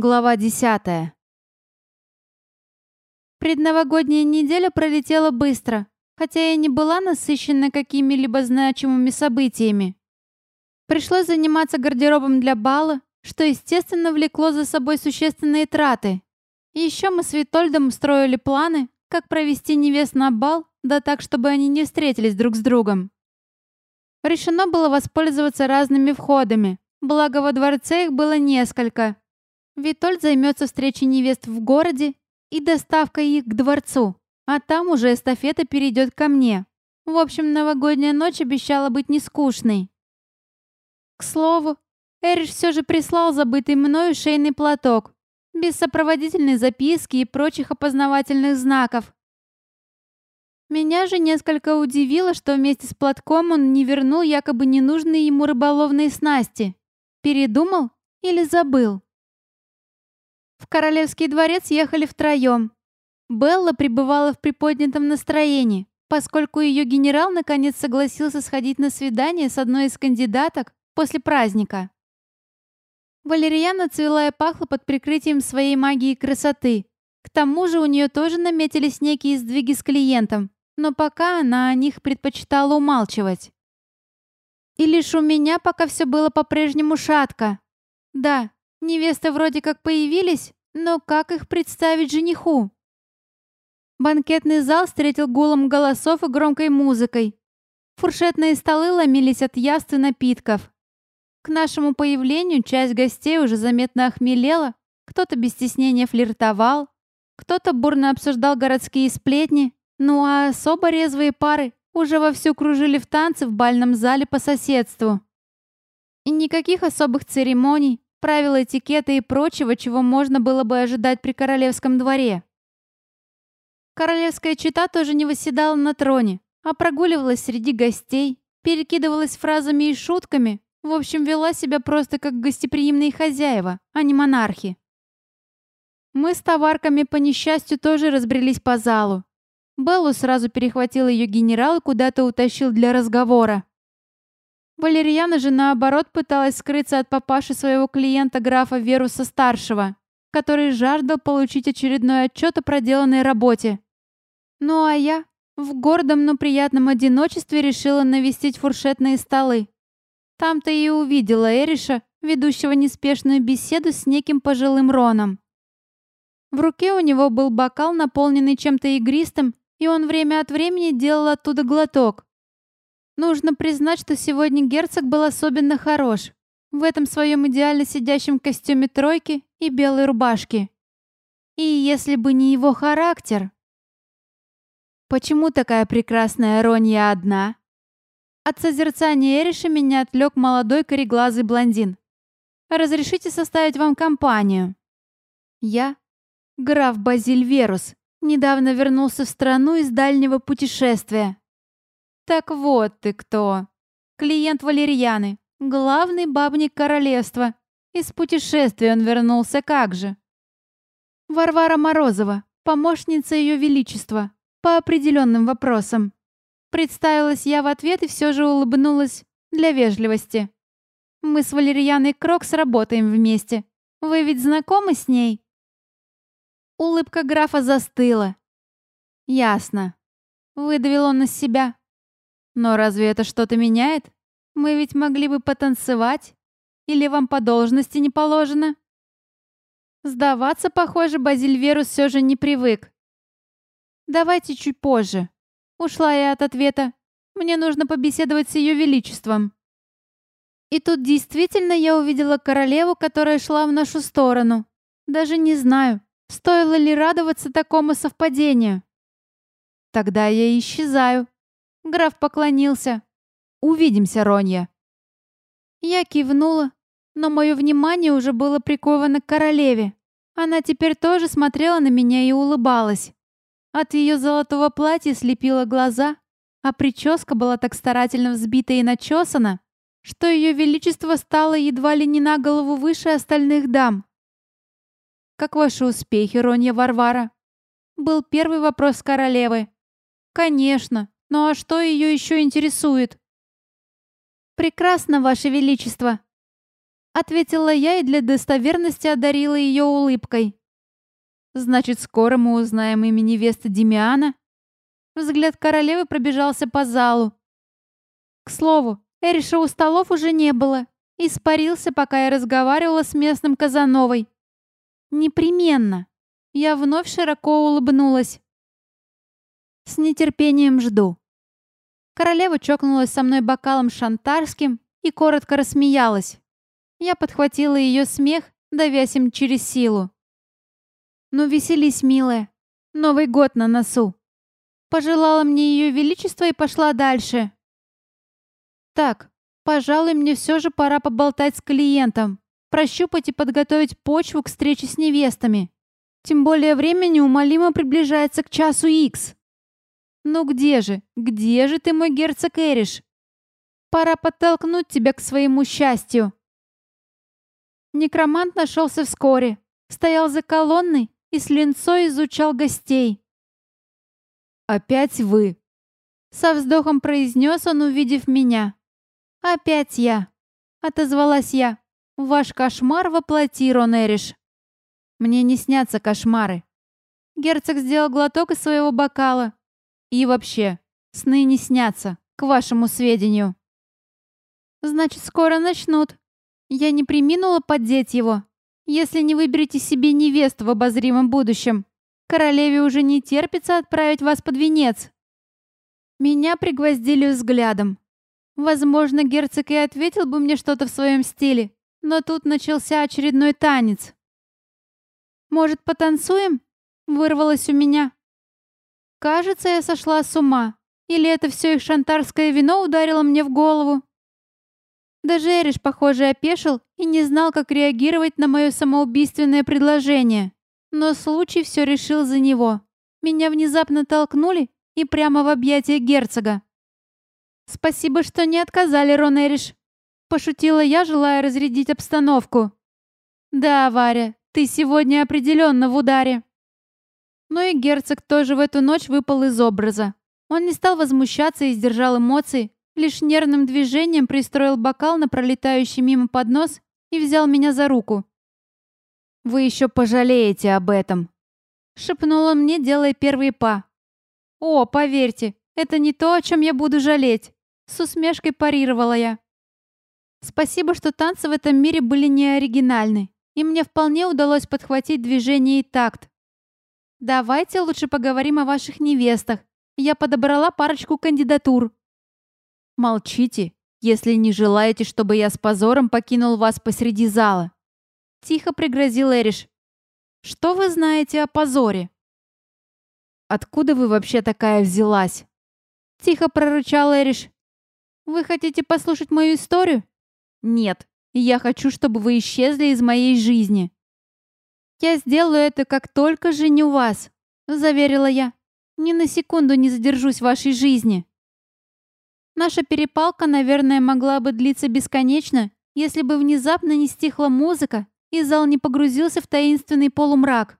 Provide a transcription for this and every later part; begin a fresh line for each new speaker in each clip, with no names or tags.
Глава десятая. Предновогодняя неделя пролетела быстро, хотя и не была насыщена какими-либо значимыми событиями. Пришлось заниматься гардеробом для бала, что, естественно, влекло за собой существенные траты. Еще мы с Витольдом строили планы, как провести невест на бал, да так, чтобы они не встретились друг с другом. Решено было воспользоваться разными входами, благо во дворце их было несколько – Витольд займется встречей невест в городе и доставкой их к дворцу, а там уже эстафета перейдет ко мне. В общем, новогодняя ночь обещала быть нескучной. К слову, Эриш все же прислал забытый мною шейный платок, без сопроводительной записки и прочих опознавательных знаков. Меня же несколько удивило, что вместе с платком он не вернул якобы ненужные ему рыболовные снасти. Передумал или забыл? В королевский дворец ехали втроем. Белла пребывала в приподнятом настроении, поскольку ее генерал наконец согласился сходить на свидание с одной из кандидаток после праздника. Валерьяна цвела и пахла под прикрытием своей магии красоты. К тому же у нее тоже наметились некие сдвиги с клиентом, но пока она о них предпочитала умалчивать. И лишь у меня пока все было по-прежнему шатко. Да, Невесты вроде как появились, но как их представить жениху? Банкетный зал встретил гулом голосов и громкой музыкой. Фуршетные столы ломились от яств и напитков. К нашему появлению часть гостей уже заметно охмелела, кто-то без стеснения флиртовал, кто-то бурно обсуждал городские сплетни, ну а особо резвые пары уже вовсю кружили в танцы в бальном зале по соседству. И никаких особых церемоний, правил этикета и прочего, чего можно было бы ожидать при королевском дворе. Королевская чита тоже не восседала на троне, а прогуливалась среди гостей, перекидывалась фразами и шутками, в общем, вела себя просто как гостеприимные хозяева, а не монархи. Мы с товарками по несчастью тоже разбрелись по залу. Беллу сразу перехватил ее генерал и куда-то утащил для разговора. Валерьяна же, наоборот, пыталась скрыться от папаши своего клиента графа Веруса-старшего, который жаждал получить очередной отчет о проделанной работе. Ну а я в гордом, но приятном одиночестве решила навестить фуршетные столы. Там-то и увидела Эриша, ведущего неспешную беседу с неким пожилым Роном. В руке у него был бокал, наполненный чем-то игристым, и он время от времени делал оттуда глоток. Нужно признать, что сегодня герцог был особенно хорош. В этом своем идеально сидящем костюме тройки и белой рубашке. И если бы не его характер... Почему такая прекрасная Ронья одна? От созерцания Эриша меня отвлек молодой кореглазый блондин. «Разрешите составить вам компанию?» Я, граф Базиль Верус, недавно вернулся в страну из дальнего путешествия. Так вот ты кто. Клиент Валерьяны, главный бабник королевства. Из путешествия он вернулся как же. Варвара Морозова, помощница Ее Величества, по определенным вопросам. Представилась я в ответ и все же улыбнулась для вежливости. Мы с Валерьяной Крокс работаем вместе. Вы ведь знакомы с ней? Улыбка графа застыла. Ясно. Выдавил он из себя. Но разве это что-то меняет? Мы ведь могли бы потанцевать. Или вам по должности не положено? Сдаваться, похоже, Базильверус все же не привык. Давайте чуть позже. Ушла я от ответа. Мне нужно побеседовать с ее величеством. И тут действительно я увидела королеву, которая шла в нашу сторону. Даже не знаю, стоило ли радоваться такому совпадению. Тогда я исчезаю. Граф поклонился. «Увидимся, Ронья». Я кивнула, но мое внимание уже было приковано к королеве. Она теперь тоже смотрела на меня и улыбалась. От ее золотого платья слепила глаза, а прическа была так старательно взбита и начесана, что ее величество стало едва ли не на голову выше остальных дам. «Как ваши успехи, Ронья Варвара?» Был первый вопрос королевы. «Конечно, ну а что ее еще интересует? Прекрасно, Ваше Величество. Ответила я и для достоверности одарила ее улыбкой. Значит, скоро мы узнаем имя невесты Демиана? Взгляд королевы пробежался по залу. К слову, Эриша у столов уже не было. Испарился, пока я разговаривала с местным Казановой. Непременно. Я вновь широко улыбнулась. С нетерпением жду. Королева чокнулась со мной бокалом шантарским и коротко рассмеялась. Я подхватила ее смех, давясь им через силу. «Ну, веселись, милая. Новый год на носу». Пожелала мне ее величество и пошла дальше. Так, пожалуй, мне все же пора поболтать с клиентом, прощупать и подготовить почву к встрече с невестами. Тем более время неумолимо приближается к часу икс. Ну где же, где же ты, мой герцог Эриш? Пора подтолкнуть тебя к своему счастью. Некромант нашелся вскоре, стоял за колонной и с линцой изучал гостей. «Опять вы!» Со вздохом произнес он, увидев меня. «Опять я!» Отозвалась я. «Ваш кошмар воплоти, Ронериш!» «Мне не снятся кошмары!» Герцог сделал глоток из своего бокала. «И вообще, сны не снятся, к вашему сведению!» «Значит, скоро начнут!» Я не приминула поддеть его. «Если не выберете себе невесту в обозримом будущем, Королеве уже не терпится отправить вас под венец». Меня пригвоздили взглядом. Возможно, герцог и ответил бы мне что-то в своем стиле, но тут начался очередной танец. «Может, потанцуем?» — вырвалось у меня. Кажется, я сошла с ума. Или это все их шантарское вино ударило мне в голову? Даже Эриш, похоже, опешил и не знал, как реагировать на мое самоубийственное предложение. Но случай все решил за него. Меня внезапно толкнули и прямо в объятия герцога. «Спасибо, что не отказали, Ронериш», — пошутила я, желая разрядить обстановку. «Да, Варя, ты сегодня определенно в ударе». Но и герцог тоже в эту ночь выпал из образа. Он не стал возмущаться и сдержал эмоции, лишь нервным движением пристроил бокал на пролетающий мимо поднос и взял меня за руку. Вы еще пожалеете об этом!» Шепнул он мне, делая первый па. «О, поверьте, это не то, о чем я буду жалеть!» С усмешкой парировала я. Спасибо, что танцы в этом мире были не оригинальны, и мне вполне удалось подхватить движение и такт. Давайте лучше поговорим о ваших невестах. Я подобрала парочку кандидатур. Молчите, если не желаете, чтобы я с позором покинул вас посреди зала. Тихо пригрозил Эриш. «Что вы знаете о позоре?» «Откуда вы вообще такая взялась?» Тихо прорычал Эриш. «Вы хотите послушать мою историю?» «Нет, я хочу, чтобы вы исчезли из моей жизни». «Я сделаю это, как только женю вас», — заверила я. «Ни на секунду не задержусь в вашей жизни». Наша перепалка, наверное, могла бы длиться бесконечно, если бы внезапно не стихла музыка, и зал не погрузился в таинственный полумрак.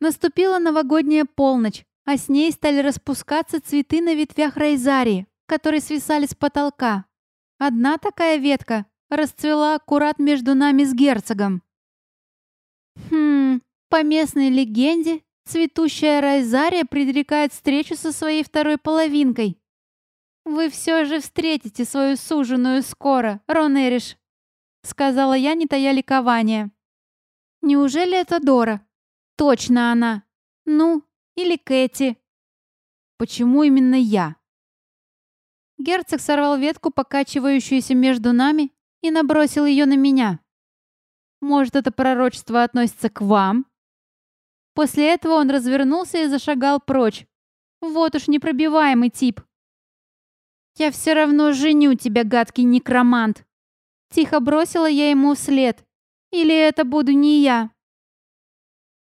Наступила новогодняя полночь, а с ней стали распускаться цветы на ветвях райзарии, которые свисали с потолка. Одна такая ветка расцвела аккурат между нами с герцогом. Хм, по местной легенде, цветущая райзария предрекает встречу со своей второй половинкой. Вы все же встретите свою суженую скоро, Ронериш сказала я, не тая ликования. Неужели это Дора? Точно она. Ну, или Кэти. Почему именно я? Герцог сорвал ветку, покачивающуюся между нами, и набросил ее на меня. Может, это пророчество относится к вам? После этого он развернулся и зашагал прочь. Вот уж непробиваемый тип. «Я все равно женю тебя, гадкий некромант!» Тихо бросила я ему вслед. Или это буду не я?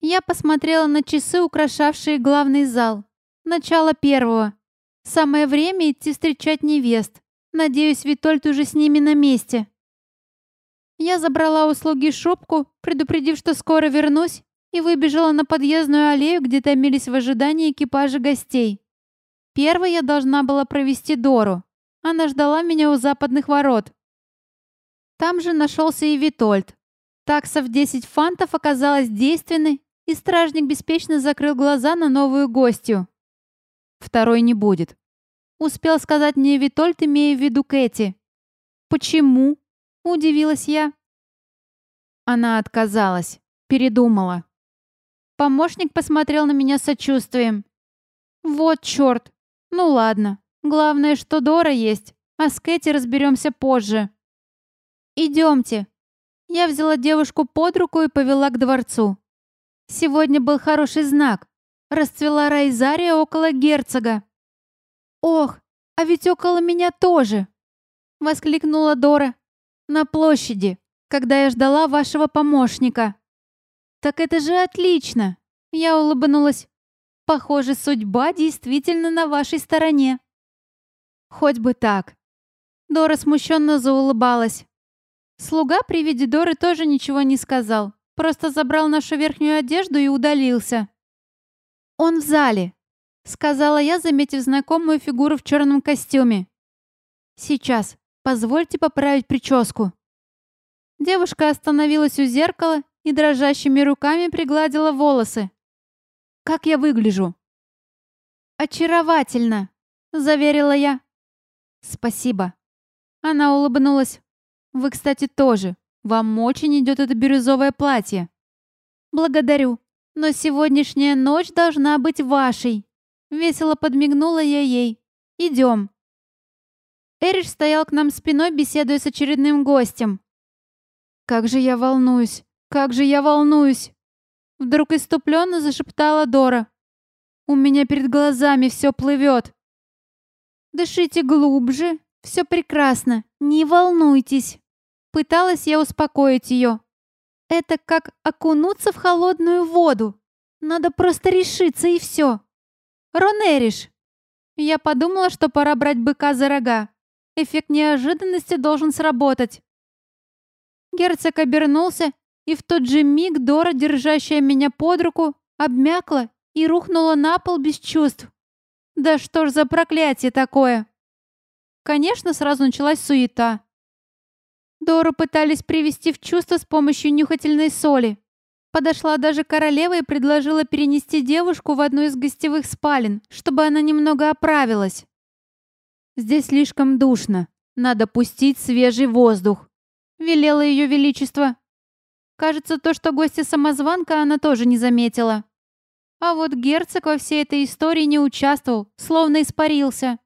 Я посмотрела на часы, украшавшие главный зал. Начало первого. Самое время идти встречать невест. Надеюсь, Витольд уже с ними на месте. Я забрала у слуги шубку, предупредив, что скоро вернусь, и выбежала на подъездную аллею, где томились в ожидании экипажа гостей. Первой я должна была провести Дору. Она ждала меня у западных ворот. Там же нашелся и Витольд. Такса в 10 фантов оказалась действенной, и стражник беспечно закрыл глаза на новую гостью. «Второй не будет», — успел сказать мне Витольд, имея в виду Кэти. «Почему?» — удивилась я. Она отказалась, передумала. Помощник посмотрел на меня с сочувствием. «Вот черт! Ну ладно, главное, что Дора есть, а с Кэти разберемся позже». «Идемте». Я взяла девушку под руку и повела к дворцу. Сегодня был хороший знак. Расцвела Райзария около герцога. «Ох, а ведь около меня тоже!» Воскликнула Дора. «На площади, когда я ждала вашего помощника». «Так это же отлично!» Я улыбнулась. «Похоже, судьба действительно на вашей стороне». «Хоть бы так». Дора смущенно заулыбалась. Слуга при виде Доры тоже ничего не сказал, просто забрал нашу верхнюю одежду и удалился. «Он в зале», — сказала я, заметив знакомую фигуру в черном костюме. «Сейчас, позвольте поправить прическу». Девушка остановилась у зеркала и дрожащими руками пригладила волосы. «Как я выгляжу?» «Очаровательно», — заверила я. «Спасибо». Она улыбнулась. Вы, кстати, тоже. Вам очень идет это бирюзовое платье. Благодарю. Но сегодняшняя ночь должна быть вашей. Весело подмигнула я ей. Идем. Эриш стоял к нам спиной, беседуя с очередным гостем. «Как же я волнуюсь! Как же я волнуюсь!» Вдруг иступленно зашептала Дора. «У меня перед глазами все плывет!» «Дышите глубже, все прекрасно, не волнуйтесь!» Пыталась я успокоить ее. Это как окунуться в холодную воду. Надо просто решиться и все. Ронериш. Я подумала, что пора брать быка за рога. Эффект неожиданности должен сработать. Герцог обернулся, и в тот же миг Дора, держащая меня под руку, обмякла и рухнула на пол без чувств. Да что ж за проклятие такое? Конечно, сразу началась суета. Дору пытались привести в чувство с помощью нюхательной соли. Подошла даже королева и предложила перенести девушку в одну из гостевых спален, чтобы она немного оправилась. «Здесь слишком душно. Надо пустить свежий воздух», — велела ее величество. Кажется, то, что гостья самозванка, она тоже не заметила. А вот герцог во всей этой истории не участвовал, словно испарился.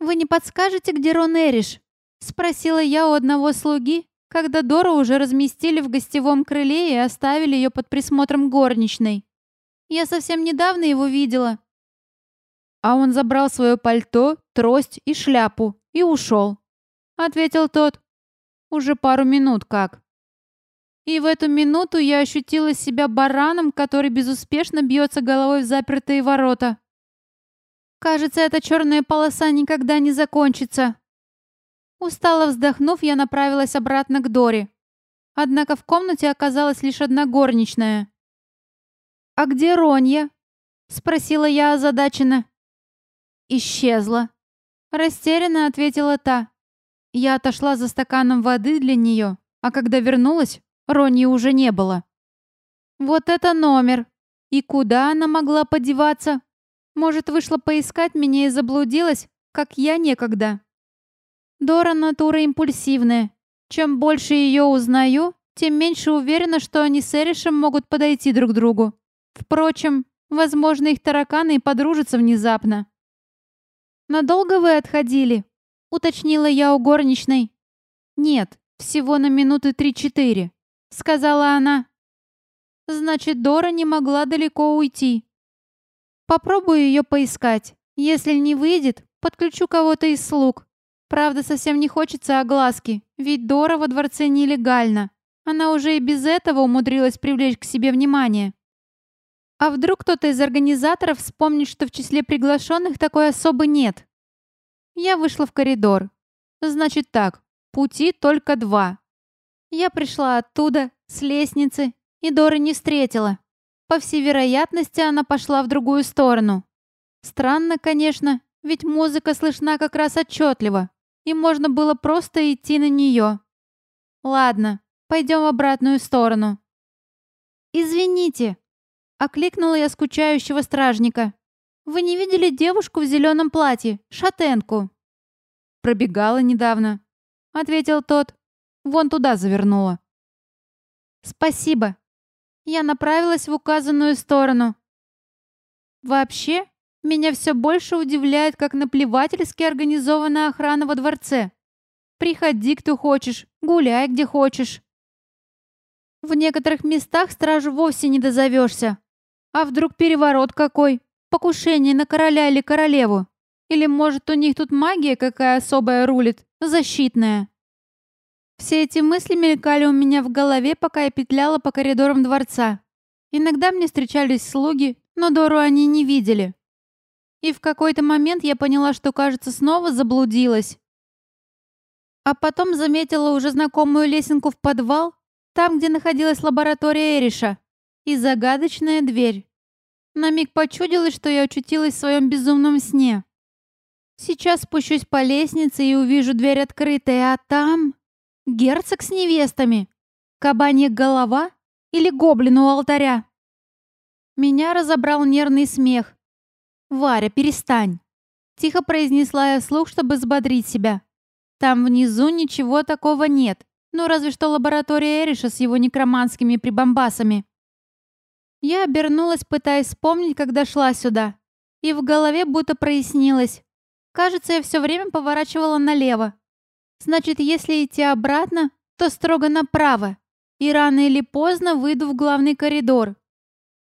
«Вы не подскажете, где Рон Эриш?» Спросила я у одного слуги, когда Дору уже разместили в гостевом крыле и оставили ее под присмотром горничной. Я совсем недавно его видела. А он забрал свое пальто, трость и шляпу и ушел. Ответил тот. Уже пару минут как. И в эту минуту я ощутила себя бараном, который безуспешно бьется головой в запертые ворота. Кажется, эта черная полоса никогда не закончится. Устало вздохнув, я направилась обратно к Доре. Однако в комнате оказалась лишь одна горничная. «А где Ронья?» — спросила я озадаченно. «Исчезла», — растерянно ответила та. Я отошла за стаканом воды для нее, а когда вернулась, Роньи уже не было. «Вот это номер! И куда она могла подеваться? Может, вышла поискать меня и заблудилась, как я некогда?» Дора натура импульсивная. Чем больше ее узнаю, тем меньше уверена, что они с Эришем могут подойти друг к другу. Впрочем, возможно, их тараканы и подружатся внезапно. «Надолго вы отходили?» — уточнила я у горничной. «Нет, всего на минуты три-четыре», — сказала она. «Значит, Дора не могла далеко уйти. Попробую ее поискать. Если не выйдет, подключу кого-то из слуг. Правда, совсем не хочется огласки, ведь Дора во дворце нелегально. Она уже и без этого умудрилась привлечь к себе внимание. А вдруг кто-то из организаторов вспомнит, что в числе приглашенных такой особы нет? Я вышла в коридор. Значит так, пути только два. Я пришла оттуда, с лестницы, и Доры не встретила. По всей вероятности, она пошла в другую сторону. Странно, конечно, ведь музыка слышна как раз отчетливо и можно было просто идти на нее. Ладно, пойдем в обратную сторону. «Извините», — окликнула я скучающего стражника. «Вы не видели девушку в зеленом платье, шатенку?» «Пробегала недавно», — ответил тот. «Вон туда завернула». «Спасибо». Я направилась в указанную сторону. Вообще, меня все больше удивляет, как наплевательски организована охрана во дворце. Приходи, кто хочешь, гуляй, где хочешь. В некоторых местах стражу вовсе не дозовешься. А вдруг переворот какой? Покушение на короля или королеву? Или, может, у них тут магия какая особая рулит, защитная? Все эти мысли мелькали у меня в голове, пока я петляла по коридорам дворца. Иногда мне встречались слуги, но Дору они не видели. И в какой-то момент я поняла, что, кажется, снова заблудилась. А потом заметила уже знакомую лесенку в подвал, там, где находилась лаборатория Эриша, и загадочная дверь. На миг почудилось, что я очутилась в своем безумном сне. Сейчас спущусь по лестнице и увижу дверь открытой, а там... Герцог с невестами? Кабанья голова? Или гоблин у алтаря? Меня разобрал нервный смех. «Варя, перестань!» Тихо произнесла я вслух, чтобы взбодрить себя. Там внизу ничего такого нет, ну разве что лаборатория Эриша с его некроманскими прибамбасами. Я обернулась, пытаясь вспомнить, когда шла сюда. И в голове будто прояснилось. Кажется, я все время поворачивала налево. Значит, если идти обратно, то строго направо. И рано или поздно выйду в главный коридор.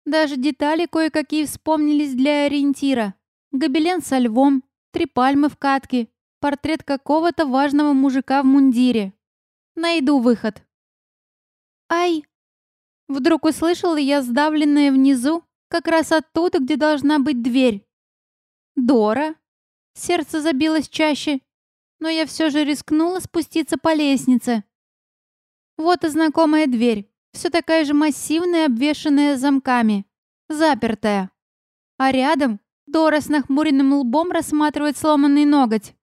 Даже детали кое-какие вспомнились для ориентира. Гобелен со львом, три пальмы в катке, портрет какого-то важного мужика в мундире. Найду выход. Ай! Вдруг услышала я сдавленное внизу, как раз оттуда, где должна быть дверь. Дора. Сердце забилось чаще, но я все же рискнула спуститься по лестнице. Вот и знакомая дверь, все такая же массивная, обвешанная замками, запертая. А рядом Дора с нахмуренным лбом рассматривает сломанный ноготь.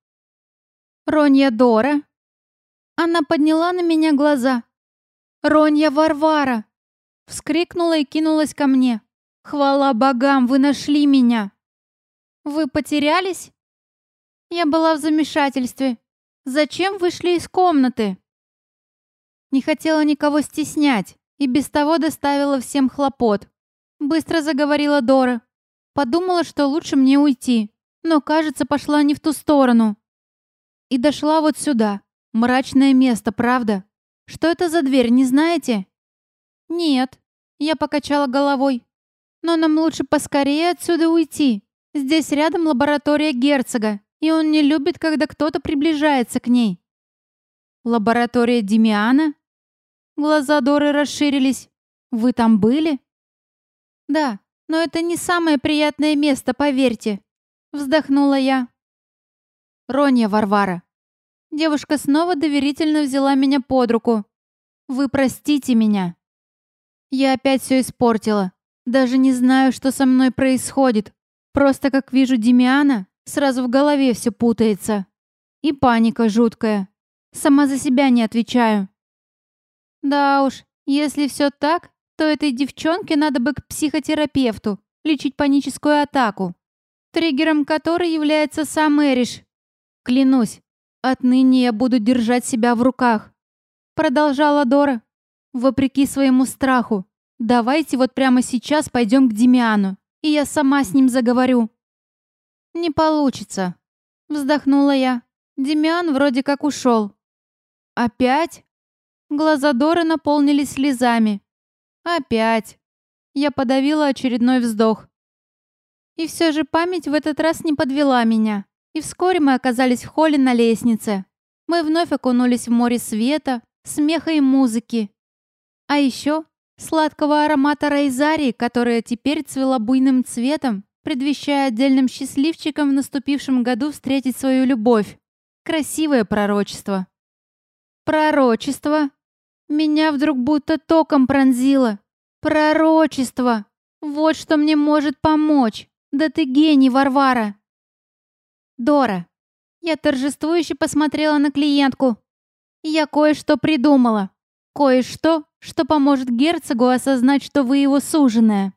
«Ронья Дора?» Она подняла на меня глаза. «Ронья Варвара!» Вскрикнула и кинулась ко мне. «Хвала богам, вы нашли меня!» «Вы потерялись?» Я была в замешательстве. «Зачем вышли из комнаты?» Не хотела никого стеснять и без того доставила всем хлопот. Быстро заговорила Дора. Подумала, что лучше мне уйти, но, кажется, пошла не в ту сторону. И дошла вот сюда. Мрачное место, правда? Что это за дверь, не знаете? Нет. Я покачала головой. Но нам лучше поскорее отсюда уйти. Здесь рядом лаборатория герцога, и он не любит, когда кто-то приближается к ней. Лаборатория Демиана? Глаза Доры расширились. Вы там были? Да, но это не самое приятное место, поверьте. Вздохнула я. Ронья Варвара. Девушка снова доверительно взяла меня под руку. Вы простите меня. Я опять все испортила. Даже не знаю, что со мной происходит. Просто как вижу Демиана, сразу в голове все путается. И паника жуткая. Сама за себя не отвечаю. Да уж, если все так, то этой девчонке надо бы к психотерапевту лечить паническую атаку, триггером которой является сам Эриш. Клянусь, отныне я буду держать себя в руках. Продолжала Дора, вопреки своему страху. Давайте вот прямо сейчас пойдем к Демиану, и я сама с ним заговорю. Не получится, вздохнула я. Демиан вроде как ушел. Опять? Глаза Доры наполнились слезами. Опять. Я подавила очередной вздох. И все же память в этот раз не подвела меня. И вскоре мы оказались в холле на лестнице. Мы вновь окунулись в море света, смеха и музыки. А еще сладкого аромата райзарии, которая теперь цвела буйным цветом, предвещая отдельным счастливчикам в наступившем году встретить свою любовь. Красивое пророчество. Пророчество? Меня вдруг будто током пронзило. Пророчество! Вот что мне может помочь. Да ты гений, Варвара. Дора. Я торжествующе посмотрела на клиентку. Я кое-что придумала. Кое-что, что поможет герцогу осознать, что вы его суженая.